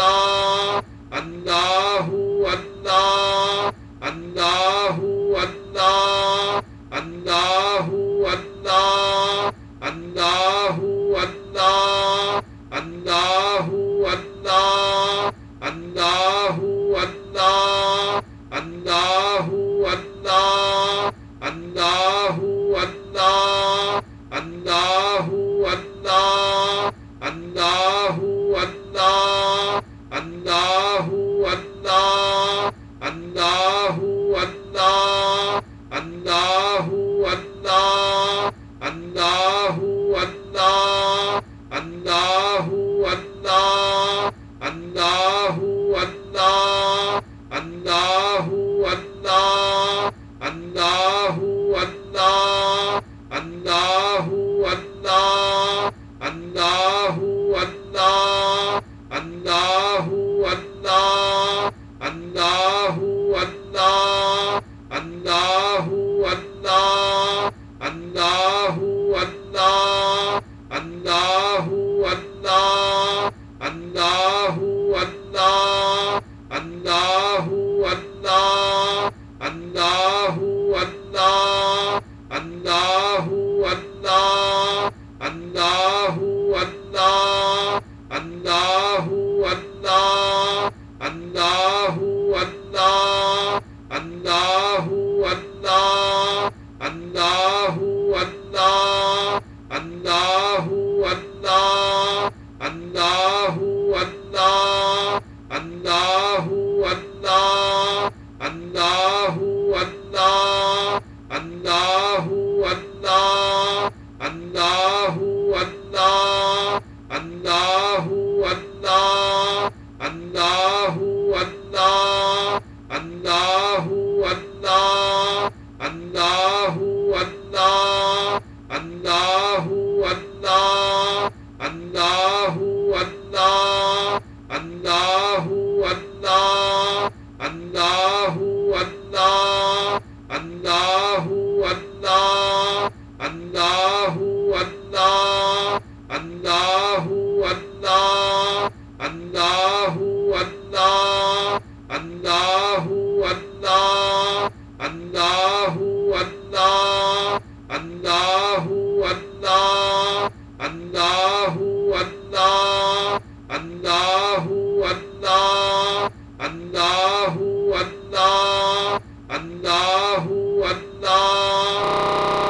あ اللہ اللہ anh đó. அண்ணா